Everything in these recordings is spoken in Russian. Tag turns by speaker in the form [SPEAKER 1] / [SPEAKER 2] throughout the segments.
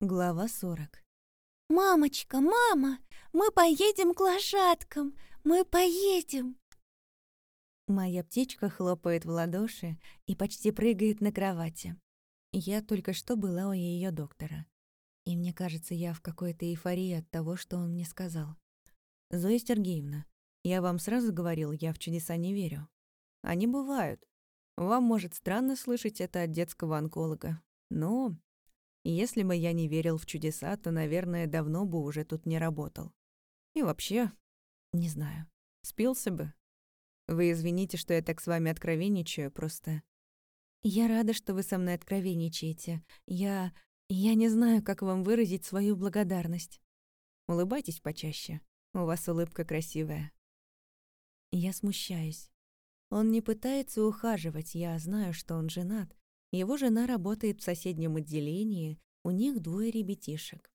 [SPEAKER 1] Глава 40.
[SPEAKER 2] «Мамочка, мама, мы поедем к лошадкам! Мы поедем!»
[SPEAKER 1] Моя птичка хлопает в ладоши и почти прыгает на кровати. Я только что была у ее доктора. И мне кажется, я в какой-то эйфории от того, что он мне сказал. «Зоя Сергеевна, я вам сразу говорил, я в чудеса не верю. Они бывают. Вам может странно слышать это от детского онколога. Но если бы я не верил в чудеса, то, наверное, давно бы уже тут не работал. И вообще, не знаю, спился бы. Вы извините, что я так с вами откровенничаю, просто... Я рада, что вы со мной откровенничаете. Я... я не знаю, как вам выразить свою благодарность. Улыбайтесь почаще. У вас улыбка красивая. Я смущаюсь. Он не пытается ухаживать, я знаю, что он женат, его жена работает в соседнем отделении, у них двое ребятишек.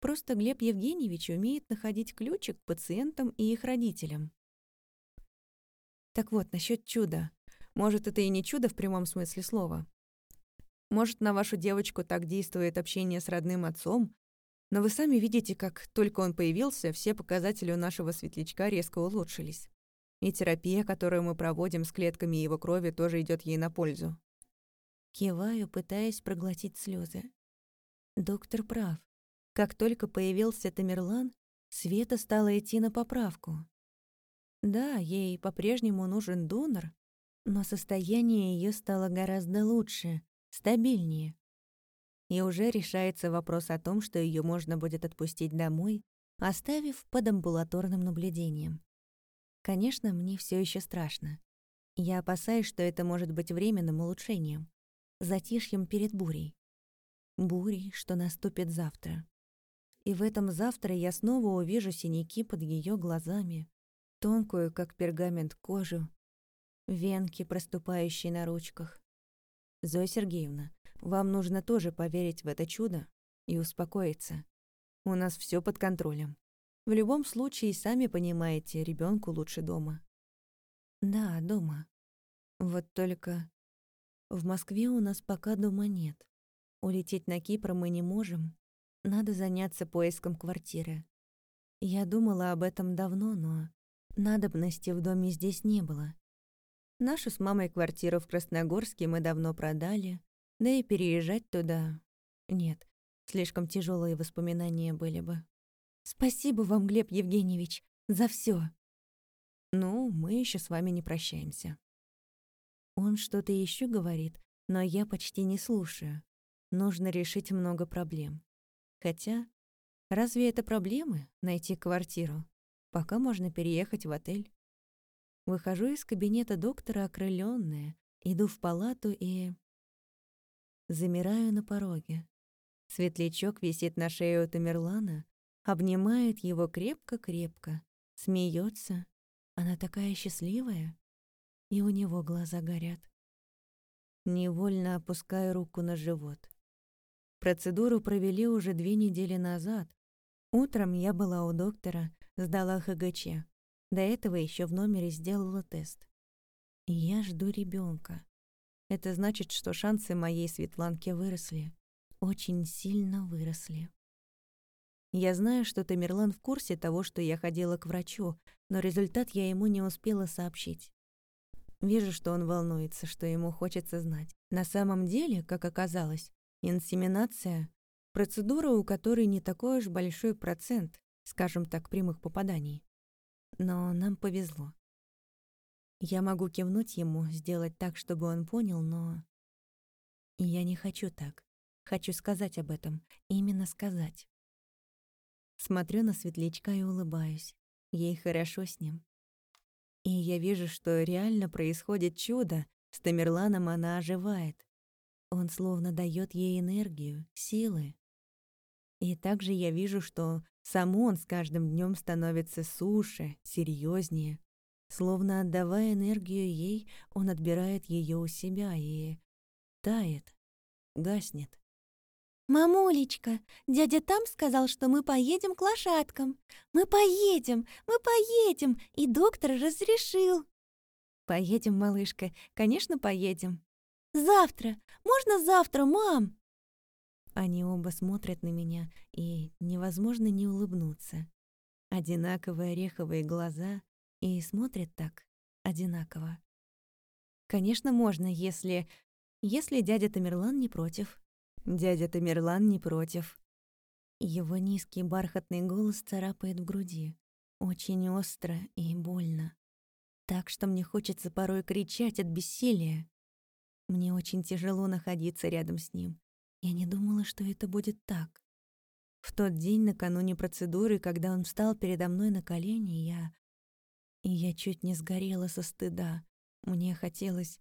[SPEAKER 1] Просто Глеб Евгеньевич умеет находить ключик к пациентам и их родителям. Так вот, насчет чуда. Может, это и не чудо в прямом смысле слова. Может, на вашу девочку так действует общение с родным отцом, но вы сами видите, как только он появился, все показатели у нашего светлячка резко улучшились. И терапия, которую мы проводим с клетками его крови, тоже идет ей на пользу. Киваю, пытаясь проглотить слезы. Доктор прав. Как только появился Тамерлан, Света стала идти на поправку. Да, ей по-прежнему нужен донор, но состояние ее стало гораздо лучше, стабильнее. И уже решается вопрос о том, что ее можно будет отпустить домой, оставив под амбулаторным наблюдением. Конечно, мне все еще страшно. Я опасаюсь, что это может быть временным улучшением затишьем перед бурей. Бурей, что наступит завтра. И в этом завтра я снова увижу синяки под ее глазами, тонкую, как пергамент, кожу, венки, проступающие на ручках. Зоя Сергеевна, вам нужно тоже поверить в это чудо и успокоиться. У нас все под контролем. В любом случае, сами понимаете, ребенку лучше дома. Да, дома. Вот только в Москве у нас пока дома нет. Улететь на Кипр мы не можем. Надо заняться поиском квартиры. Я думала об этом давно, но надобности в доме здесь не было. Нашу с мамой квартиру в Красногорске мы давно продали, да и переезжать туда... Нет, слишком тяжелые воспоминания были бы. Спасибо вам, Глеб Евгеньевич, за все. Ну, мы еще с вами не прощаемся. Он что-то еще говорит, но я почти не слушаю. Нужно решить много проблем. Хотя, разве это проблемы — найти квартиру? Пока можно переехать в отель. Выхожу из кабинета доктора окрылённая, иду в палату и... Замираю на пороге. Светлячок висит на шее у Тамерлана, обнимает его крепко-крепко, смеется. Она такая счастливая и у него глаза горят. Невольно опускаю руку на живот. Процедуру провели уже две недели назад. Утром я была у доктора, сдала ХГЧ. До этого еще в номере сделала тест. Я жду ребенка. Это значит, что шансы моей Светланки выросли. Очень сильно выросли. Я знаю, что Тамерлан в курсе того, что я ходила к врачу, но результат я ему не успела сообщить. Вижу, что он волнуется, что ему хочется знать. На самом деле, как оказалось, инсеминация — процедура, у которой не такой уж большой процент, скажем так, прямых попаданий. Но нам повезло. Я могу кивнуть ему, сделать так, чтобы он понял, но... Я не хочу так. Хочу сказать об этом. Именно сказать. Смотрю на светлячка и улыбаюсь. Ей хорошо с ним. И я вижу, что реально происходит чудо. С Тамерланом она оживает. Он словно дает ей энергию, силы. И также я вижу, что сам он с каждым днем становится суше, серьезнее. Словно отдавая энергию ей, он отбирает ее у себя и тает, гаснет.
[SPEAKER 2] «Мамулечка, дядя там сказал, что мы поедем к лошадкам. Мы поедем, мы поедем, и доктор разрешил».
[SPEAKER 1] «Поедем, малышка, конечно, поедем».
[SPEAKER 2] «Завтра, можно завтра, мам?»
[SPEAKER 1] Они оба смотрят на меня, и невозможно не улыбнуться. Одинаковые ореховые глаза, и смотрят так одинаково. Конечно, можно, если... Если дядя Тамерлан не против. Дядя Тамерлан не против. Его низкий бархатный голос царапает в груди. Очень остро и больно. Так что мне хочется порой кричать от бессилия. Мне очень тяжело находиться рядом с ним. Я не думала, что это будет так. В тот день, накануне процедуры, когда он встал передо мной на колени, я... Я чуть не сгорела со стыда. Мне хотелось...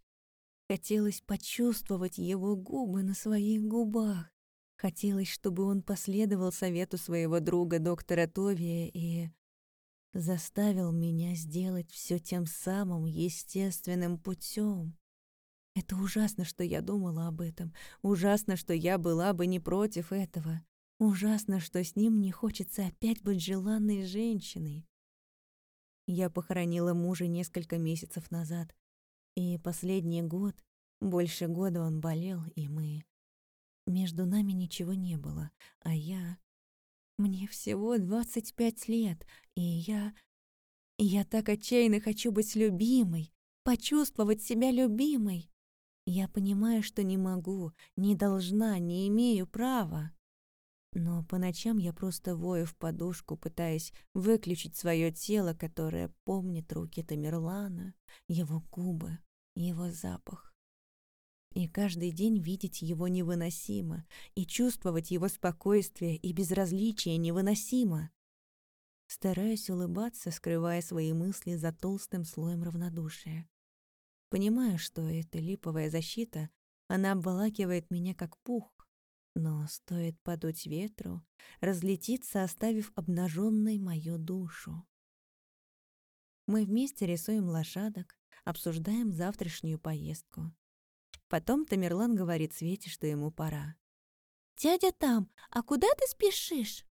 [SPEAKER 1] Хотелось почувствовать его губы на своих губах. Хотелось, чтобы он последовал совету своего друга доктора Товия и заставил меня сделать все тем самым естественным путем. Это ужасно, что я думала об этом. Ужасно, что я была бы не против этого. Ужасно, что с ним не хочется опять быть желанной женщиной. Я похоронила мужа несколько месяцев назад, и последний год, больше года он болел, и мы... Между нами ничего не было, а я... Мне всего 25 лет, и я... Я так отчаянно хочу быть любимой, почувствовать себя любимой. Я понимаю, что не могу, не должна, не имею права. Но по ночам я просто вою в подушку, пытаясь выключить свое тело, которое помнит руки Тамерлана, его губы, его запах. И каждый день видеть его невыносимо, и чувствовать его спокойствие и безразличие невыносимо. Стараюсь улыбаться, скрывая свои мысли за толстым слоем равнодушия. Понимаю, что эта липовая защита, она обволакивает меня как пух, но стоит подуть ветру, разлетиться, оставив обнаженной мою душу. Мы вместе рисуем лошадок, обсуждаем завтрашнюю поездку. Потом Тамерлан говорит Свете, что ему пора.
[SPEAKER 2] «Дядя там, а куда ты спешишь?»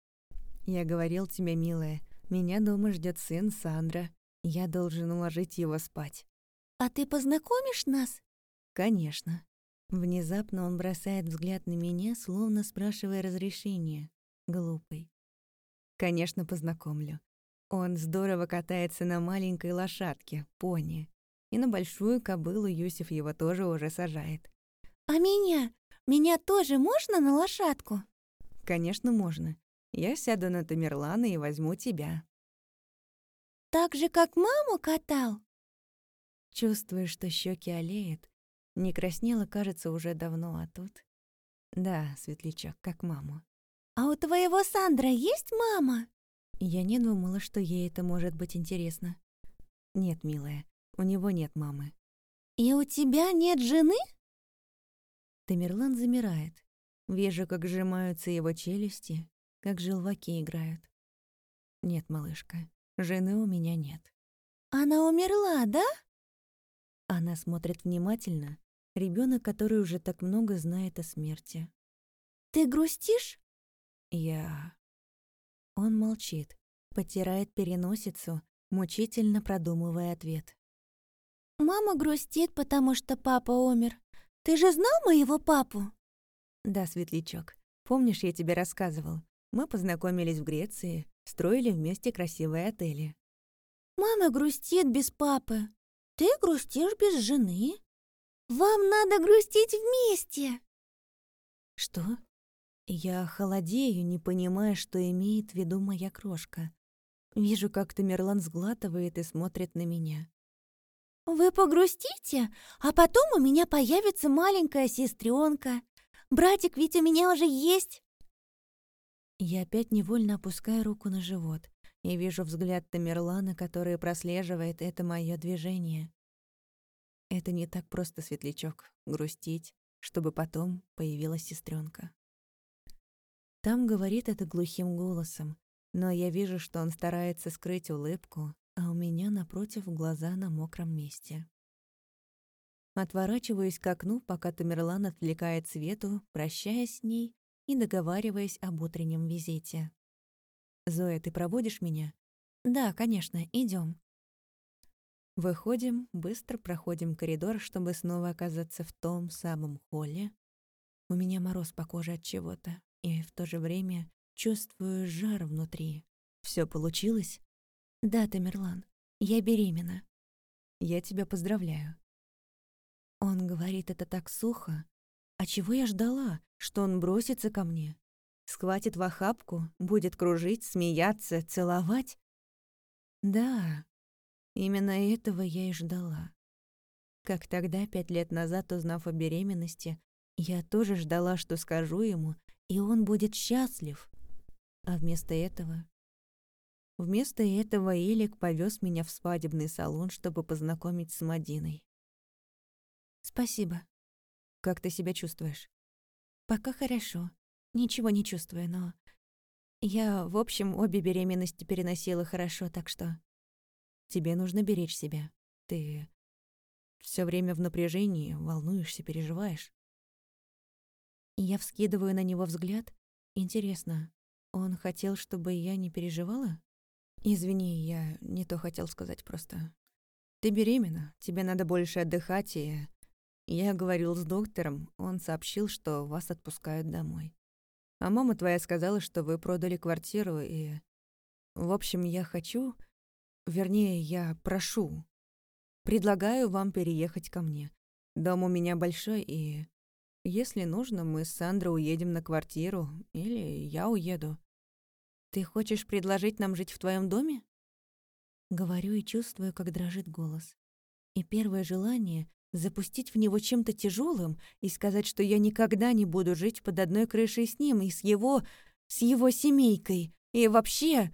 [SPEAKER 1] «Я говорил тебе, милая, меня дома ждет сын Сандра. Я должен уложить его спать».
[SPEAKER 2] «А ты познакомишь нас?»
[SPEAKER 1] «Конечно». Внезапно он бросает взгляд на меня, словно спрашивая разрешения. Глупый. «Конечно, познакомлю. Он здорово катается на маленькой лошадке, пони. И на большую кобылу Юсиф его тоже уже сажает.
[SPEAKER 2] «А меня? Меня тоже можно на лошадку?»
[SPEAKER 1] «Конечно, можно. Я сяду на Тамерлана и возьму тебя».
[SPEAKER 2] «Так же, как маму катал?»
[SPEAKER 1] Чувствую, что щеки олеют. Не краснела, кажется, уже давно, а тут... Да, светлячок, как маму.
[SPEAKER 2] «А у твоего Сандра есть мама?»
[SPEAKER 1] Я не думала, что ей это может быть интересно. Нет, милая, у него нет мамы.
[SPEAKER 2] «И у тебя нет жены?»
[SPEAKER 1] Тамерлан замирает. Вижу, как сжимаются его челюсти, как желваки играют. Нет, малышка, жены у меня нет.
[SPEAKER 2] Она умерла, да?
[SPEAKER 1] Она смотрит внимательно. Ребенок, который уже так много знает о смерти.
[SPEAKER 2] Ты грустишь?
[SPEAKER 1] Я... Он молчит, потирает переносицу, мучительно продумывая ответ.
[SPEAKER 2] Мама грустит, потому что папа умер. Ты же знал моего папу?
[SPEAKER 1] Да, Светлячок. Помнишь, я тебе рассказывал? Мы познакомились в Греции, строили вместе красивые отели.
[SPEAKER 2] Мама грустит без папы. Ты грустишь без жены. Вам надо грустить вместе.
[SPEAKER 1] Что? Я холодею, не понимая, что имеет в виду моя крошка. Вижу, как Тамерлан сглатывает и смотрит на меня.
[SPEAKER 2] «Вы погрустите, а потом у меня появится маленькая сестренка. Братик ведь у меня уже есть».
[SPEAKER 1] Я опять невольно опускаю руку на живот и вижу взгляд Тамерлана, который прослеживает это мое движение. Это не так просто, светлячок, грустить, чтобы потом появилась сестренка. Там говорит это глухим голосом, но я вижу, что он старается скрыть улыбку, а у меня напротив глаза на мокром месте. Отворачиваюсь к окну, пока Тамерлан отвлекает Свету, прощаясь с ней и договариваясь об утреннем визите. «Зоя, ты проводишь меня?» «Да, конечно, идем. Выходим, быстро проходим коридор, чтобы снова оказаться в том самом холле. У меня мороз по коже от чего-то, и в то же время чувствую жар внутри. Все получилось?
[SPEAKER 2] Да, Тамерлан, я беременна.
[SPEAKER 1] Я тебя поздравляю. Он говорит это так сухо. А чего я ждала? Что он бросится ко мне? Схватит в охапку, будет кружить, смеяться, целовать? Да, именно этого я и ждала. Как тогда, пять лет назад, узнав о беременности, я тоже ждала, что скажу ему, и он будет счастлив. А вместо этого... Вместо этого Илик повез меня в свадебный салон, чтобы познакомить с Мадиной.
[SPEAKER 2] «Спасибо.
[SPEAKER 1] Как ты себя чувствуешь?»
[SPEAKER 2] «Пока хорошо. Ничего не чувствую, но... Я, в общем, обе беременности переносила хорошо, так что...
[SPEAKER 1] Тебе нужно беречь себя. Ты все время в напряжении, волнуешься, переживаешь. Я вскидываю на него взгляд. Интересно, он хотел, чтобы я не переживала? Извини, я не то хотел сказать просто. Ты беременна, тебе надо больше отдыхать, и... Я говорил с доктором, он сообщил, что вас отпускают домой. А мама твоя сказала, что вы продали квартиру, и... В общем, я хочу... Вернее, я прошу. Предлагаю вам переехать ко мне. Дом у меня большой, и... Если нужно, мы с Сандрой уедем на квартиру, или я уеду. Ты хочешь предложить нам жить в твоем доме? Говорю и чувствую, как дрожит голос. И первое желание — запустить в него чем-то тяжелым и сказать, что я никогда не буду жить под одной крышей с ним и с его... с его семейкой. И вообще...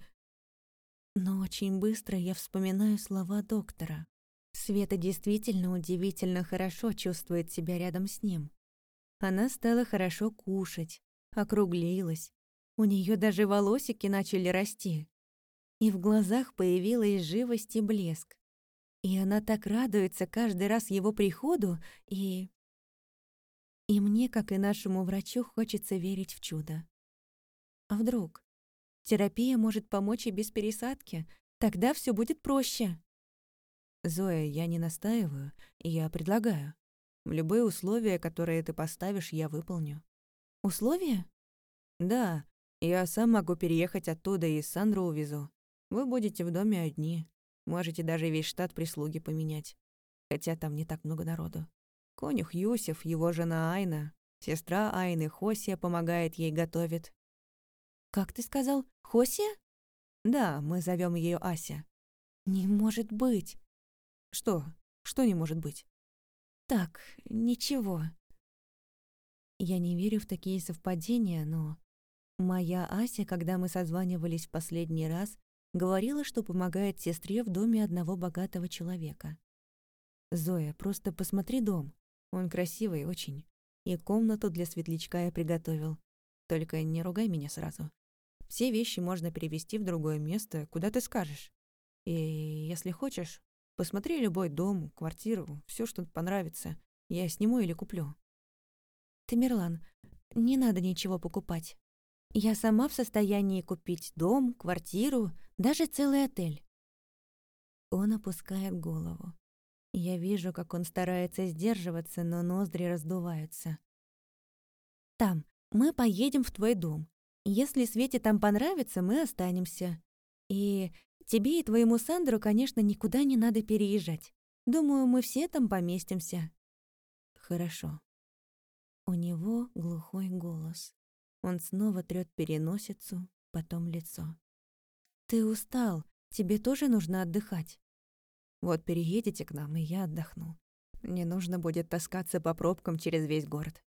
[SPEAKER 1] Но очень быстро я вспоминаю слова доктора. Света действительно удивительно хорошо чувствует себя рядом с ним. Она стала хорошо кушать, округлилась. У нее даже волосики начали расти. И в глазах появилась живость и блеск. И она так радуется каждый раз его приходу, и... И мне, как и нашему врачу, хочется верить в чудо. А вдруг? Терапия может помочь и без пересадки. Тогда все будет проще. Зоя, я не настаиваю, я предлагаю. Любые условия, которые ты поставишь, я выполню. Условия? Да, я сам могу переехать оттуда и Сандру увезу. Вы будете в доме одни. Можете даже весь штат прислуги поменять. Хотя там не так много народу. Конюх Юсиф, его жена Айна, сестра Айны Хосия помогает ей готовит. Как ты сказал, Хосия? Да, мы зовем ее Ася. Не может быть. Что? Что не может быть? Так, ничего. Я не верю в такие совпадения, но... Моя Ася, когда мы созванивались в последний раз, говорила, что помогает сестре в доме одного богатого человека. «Зоя, просто посмотри дом. Он красивый очень. И комнату для светлячка я приготовил. Только не ругай меня сразу. Все вещи можно перевести в другое место, куда ты скажешь. И если хочешь, Посмотри любой дом, квартиру, все, что понравится. Я сниму или куплю. Тамерлан, не надо ничего покупать. Я сама в состоянии купить дом, квартиру, даже целый отель. Он опускает голову. Я вижу, как он старается сдерживаться, но ноздри раздуваются. Там, мы поедем в твой дом. Если Свете там понравится, мы останемся. И Тебе и твоему Сандру, конечно, никуда не надо переезжать. Думаю, мы все там поместимся». «Хорошо». У него глухой голос. Он снова трёт переносицу, потом лицо. «Ты устал. Тебе тоже нужно отдыхать. Вот переедете к нам, и я отдохну. Не нужно будет таскаться по пробкам через весь город.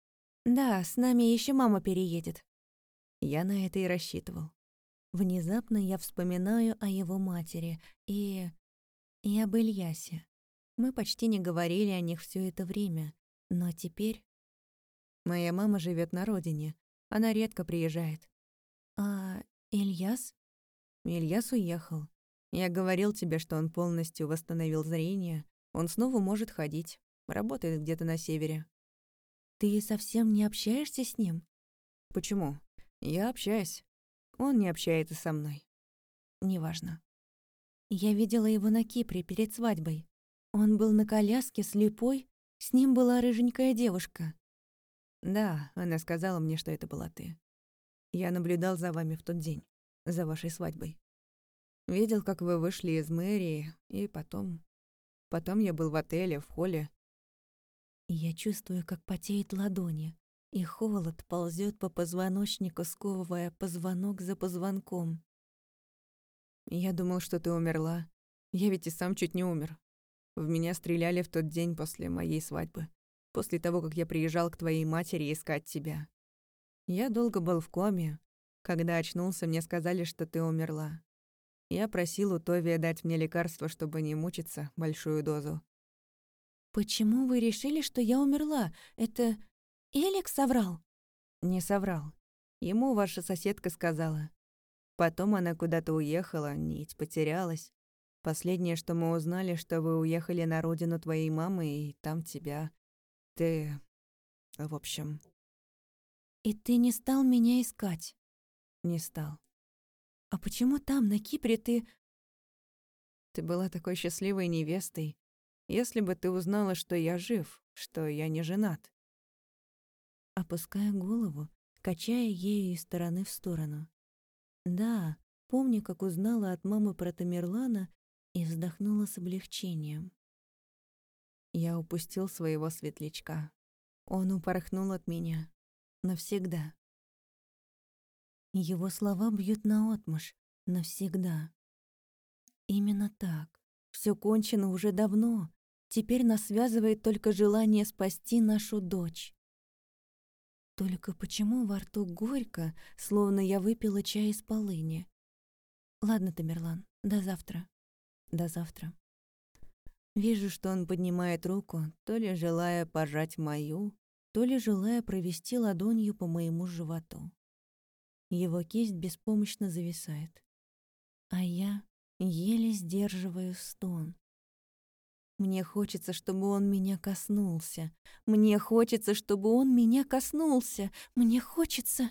[SPEAKER 1] Да, с нами еще мама переедет. Я на это и рассчитывал. Внезапно я вспоминаю о его матери и... и об Ильясе. Мы почти не говорили о них все это время, но теперь... Моя мама живет на родине, она редко приезжает. А Ильяс? Ильяс уехал. Я говорил тебе, что он полностью восстановил зрение. Он снова может ходить. Работает где-то на севере. Ты совсем не общаешься с ним? Почему? Я общаюсь. Он не общается со мной. Неважно. Я видела его на Кипре перед свадьбой. Он был на коляске, слепой, с ним была рыженькая девушка. Да, она сказала мне, что это была ты. Я наблюдал за вами в тот день, за вашей свадьбой. Видел, как вы вышли из мэрии, и потом... Потом я был в отеле, в холле.
[SPEAKER 2] Я чувствую, как потеют ладони, и холод ползет по позвоночнику, сковывая позвонок за позвонком.
[SPEAKER 1] Я думал, что ты умерла. Я ведь и сам чуть не умер. В меня стреляли в тот день после моей свадьбы. После того, как я приезжал к твоей матери искать тебя. Я долго был в коме. Когда очнулся, мне сказали, что ты умерла. Я просил у Товия дать мне лекарство, чтобы не мучиться, большую дозу.
[SPEAKER 2] «Почему вы решили, что я умерла? Это Элик соврал?»
[SPEAKER 1] «Не соврал. Ему ваша соседка сказала. Потом она куда-то уехала, нить потерялась. Последнее, что мы узнали, что вы уехали на родину твоей мамы, и там тебя... Ты... В общем...
[SPEAKER 2] И ты не стал меня искать?
[SPEAKER 1] Не стал.
[SPEAKER 2] А почему там, на Кипре, ты...
[SPEAKER 1] Ты была такой счастливой невестой. Если бы ты узнала, что я жив, что я не женат.
[SPEAKER 2] Опуская голову, качая ею из стороны в сторону. Да, помню, как узнала от мамы про Тамерлана и вздохнула с облегчением.
[SPEAKER 1] Я упустил своего светлячка. Он упорхнул от меня. Навсегда.
[SPEAKER 2] Его слова бьют наотмашь. Навсегда. Именно так. Все кончено уже давно. Теперь нас связывает только желание спасти нашу дочь. Только почему во рту горько, словно я выпила чай из полыни? Ладно, Тамерлан, до завтра. До завтра.
[SPEAKER 1] Вижу, что он поднимает руку, то ли желая пожать мою, то ли желая провести ладонью по моему животу. Его кисть беспомощно зависает. А я еле сдерживаю стон.
[SPEAKER 2] Мне хочется, чтобы он меня коснулся. Мне хочется, чтобы он меня коснулся. Мне хочется...